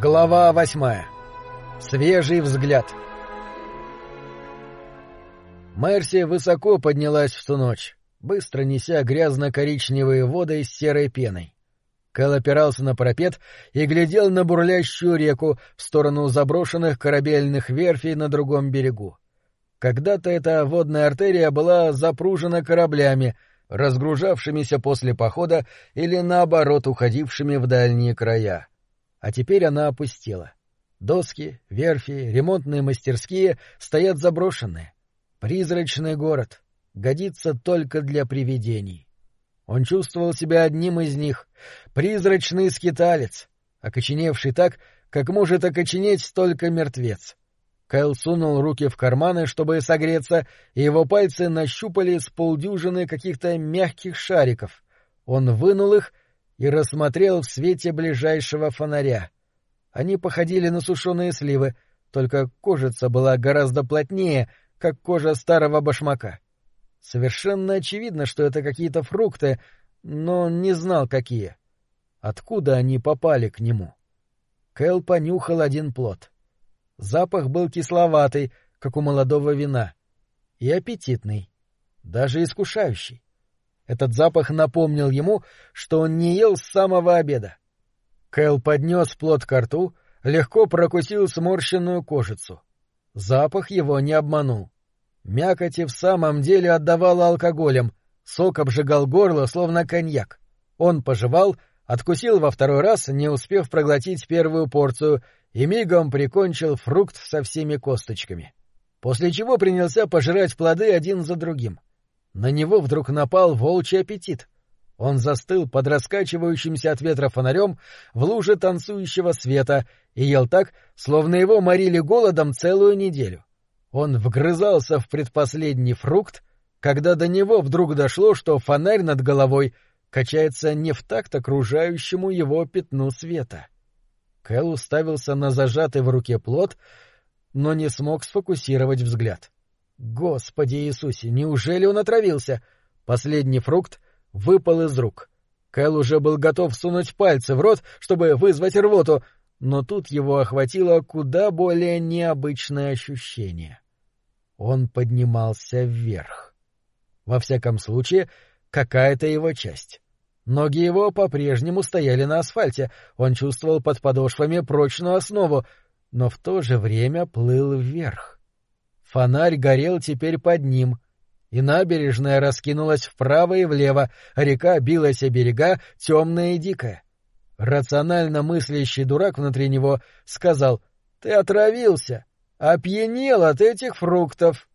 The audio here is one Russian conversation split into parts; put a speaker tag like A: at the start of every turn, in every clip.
A: Глава восьмая. Свежий взгляд. Мерси высоко поднялась в ту ночь, быстро неся грязно-коричневые воды с серой пеной. Кэл опирался на парапет и глядел на бурлящую реку в сторону заброшенных корабельных верфей на другом берегу. Когда-то эта водная артерия была запружена кораблями, разгружавшимися после похода или, наоборот, уходившими в дальние края а теперь она опустела. Доски, верфи, ремонтные мастерские стоят заброшенные. Призрачный город. Годится только для привидений. Он чувствовал себя одним из них. Призрачный скиталец, окоченевший так, как может окоченеть только мертвец. Кайл сунул руки в карманы, чтобы согреться, и его пальцы нащупали с полдюжины каких-то мягких шариков. Он вынул их и рассмотрел в свете ближайшего фонаря. Они походили на сушеные сливы, только кожица была гораздо плотнее, как кожа старого башмака. Совершенно очевидно, что это какие-то фрукты, но он не знал, какие. Откуда они попали к нему? Кэл понюхал один плод. Запах был кисловатый, как у молодого вина, и аппетитный, даже искушающий. Этот запах напомнил ему, что он не ел с самого обеда. Кэл поднес плод ко рту, легко прокусил сморщенную кожицу. Запах его не обманул. Мякоти в самом деле отдавала алкоголем, сок обжигал горло, словно коньяк. Он пожевал, откусил во второй раз, не успев проглотить первую порцию, и мигом прикончил фрукт со всеми косточками. После чего принялся пожирать плоды один за другим. На него вдруг напал волчий аппетит. Он застыл под раскачивающимся от ветра фонарем в луже танцующего света и ел так, словно его морили голодом целую неделю. Он вгрызался в предпоследний фрукт, когда до него вдруг дошло, что фонарь над головой качается не в такт окружающему его пятну света. Кэл уставился на зажатый в руке плод, но не смог сфокусировать взгляд. Господи Иисусе, неужели он отравился? Последний фрукт выпал из рук. Кэл уже был готов сунуть пальцы в рот, чтобы вызвать рвоту, но тут его охватило куда более необычное ощущение. Он поднимался вверх. Во всяком случае, какая-то его часть. Ноги его по-прежнему стояли на асфальте, он чувствовал под подошвами прочную основу, но в то же время плыл вверх. Фонарь горел теперь под ним, и набережная раскинулась вправо и влево, а река билась о берега, темная и дикая. Рационально мыслящий дурак внутри него сказал «Ты отравился, опьянел от этих фруктов».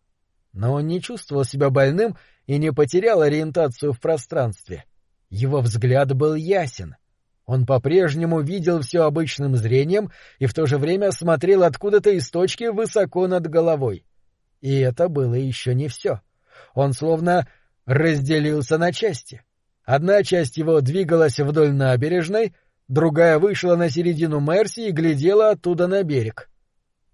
A: Но он не чувствовал себя больным и не потерял ориентацию в пространстве. Его взгляд был ясен. Он по-прежнему видел все обычным зрением и в то же время смотрел откуда-то из точки высоко над головой. И это было еще не все. Он словно разделился на части. Одна часть его двигалась вдоль набережной, другая вышла на середину Мерси и глядела оттуда на берег.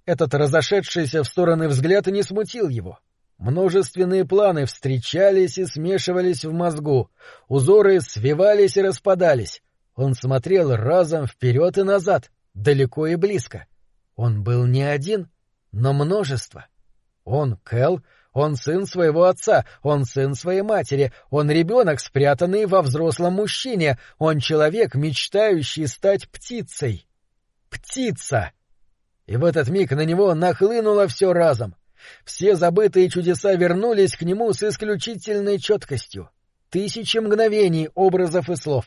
A: Этот разошедшийся в стороны взгляд не смутил его. Множественные планы встречались и смешивались в мозгу, узоры свивались и распадались. Он смотрел разом вперед и назад, далеко и близко. Он был не один, но множество. Он Кэл, он сын своего отца, он сын своей матери, он ребенок, спрятанный во взрослом мужчине, он человек, мечтающий стать птицей. Птица! И в этот миг на него нахлынуло все разом. Все забытые чудеса вернулись к нему с исключительной четкостью. Тысячи мгновений образов и слов.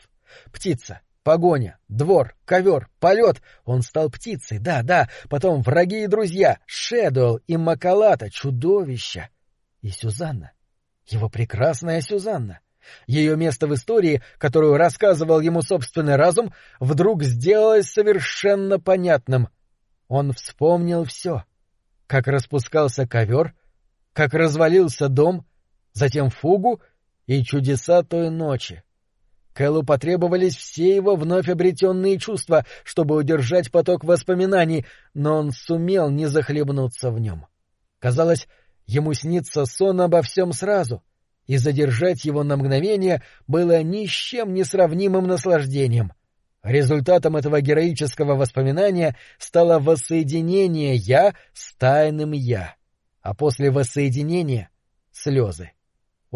A: Птица, Погоня, двор, ковер, полет. Он стал птицей, да, да. Потом враги и друзья, Шэдуэлл и Макалата, чудовища. И Сюзанна. Его прекрасная Сюзанна. Ее место в истории, которую рассказывал ему собственный разум, вдруг сделалось совершенно понятным. Он вспомнил все. Как распускался ковер, как развалился дом, затем фугу и чудеса той ночи. Кэллу потребовались все его вновь обретенные чувства, чтобы удержать поток воспоминаний, но он сумел не захлебнуться в нем. Казалось, ему снится сон обо всем сразу, и задержать его на мгновение было ни с чем не сравнимым наслаждением. Результатом этого героического воспоминания стало воссоединение «я» с тайным «я», а после воссоединения — слезы.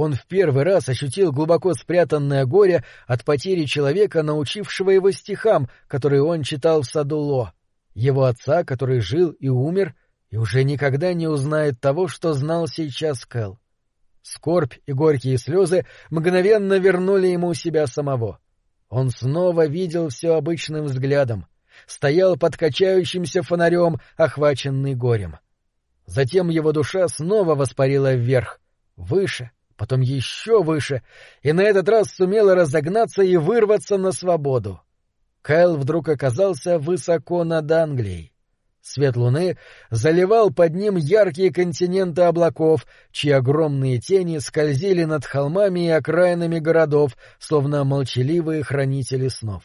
A: Он в первый раз ощутил глубоко спрятанное горе от потери человека, научившего его стихам, которые он читал в саду Ло, его отца, который жил и умер, и уже никогда не узнает того, что знал сейчас Кэл. Скорбь и горькие слезы мгновенно вернули ему себя самого. Он снова видел все обычным взглядом, стоял под качающимся фонарем, охваченный горем. Затем его душа снова воспарила вверх, выше, потом еще выше, и на этот раз сумела разогнаться и вырваться на свободу. Кайл вдруг оказался высоко над Англией. Свет луны заливал под ним яркие континенты облаков, чьи огромные тени скользили над холмами и окраинами городов, словно молчаливые хранители снов.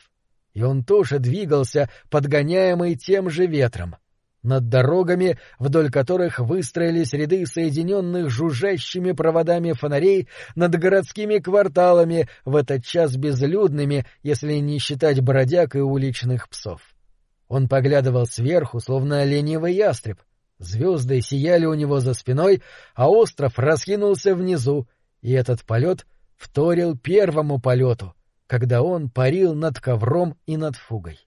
A: И он тоже двигался, подгоняемый тем же ветром. Над дорогами, вдоль которых выстроились ряды соединенных жужжащими проводами фонарей, над городскими кварталами, в этот час безлюдными, если не считать бродяг и уличных псов. Он поглядывал сверху, словно ленивый ястреб. Звезды сияли у него за спиной, а остров раскинулся внизу, и этот полет вторил первому полету, когда он парил над ковром и над фугой.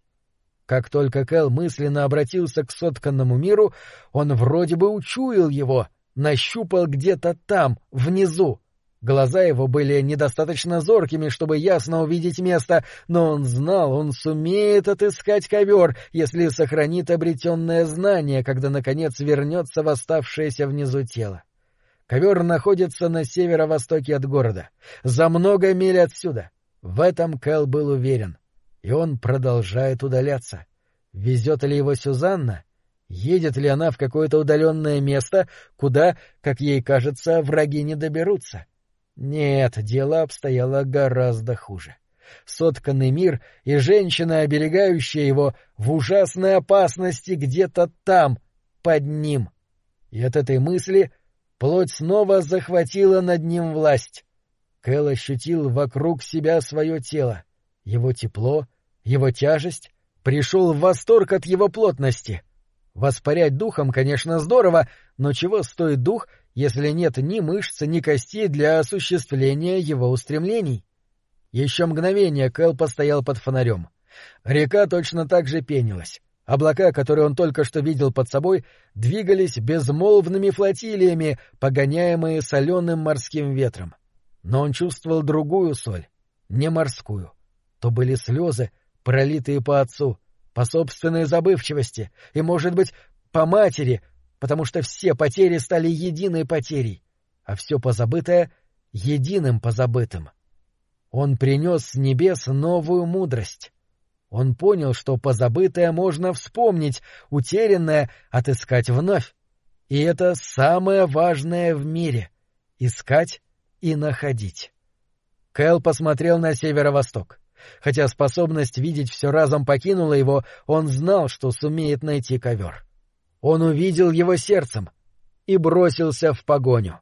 A: Как только Кэл мысленно обратился к сотканному миру, он вроде бы учуял его, нащупал где-то там, внизу, Глаза его были недостаточно зоркими, чтобы ясно увидеть место, но он знал, он сумеет отыскать ковер, если сохранит обретенное знание, когда, наконец, вернется в оставшееся внизу тело. Ковер находится на северо-востоке от города, за много миль отсюда. В этом Кэл был уверен. И он продолжает удаляться. Везет ли его Сюзанна? Едет ли она в какое-то удаленное место, куда, как ей кажется, враги не доберутся? — нет, дело обстояло гораздо хуже. Сотканный мир и женщина, оберегающая его, в ужасной опасности где-то там, под ним. И от этой мысли плоть снова захватила над ним власть. Кэл ощутил вокруг себя свое тело, его тепло, его тяжесть, пришел в восторг от его плотности. Воспарять духом, конечно, здорово, но чего стоит дух, если нет ни мышц, ни костей для осуществления его устремлений? Еще мгновение Кэл постоял под фонарем. Река точно так же пенилась. Облака, которые он только что видел под собой, двигались безмолвными флотилиями, погоняемые соленым морским ветром. Но он чувствовал другую соль, не морскую. То были слезы, пролитые по отцу, по собственной забывчивости и, может быть, по матери, потому что все потери стали единой потерей, а все позабытое — единым позабытым. Он принес с небес новую мудрость. Он понял, что позабытое можно вспомнить, утерянное — отыскать вновь. И это самое важное в мире — искать и находить. Кэл посмотрел на северо-восток. Хотя способность видеть все разом покинула его, он знал, что сумеет найти ковер. Он увидел его сердцем и бросился в погоню.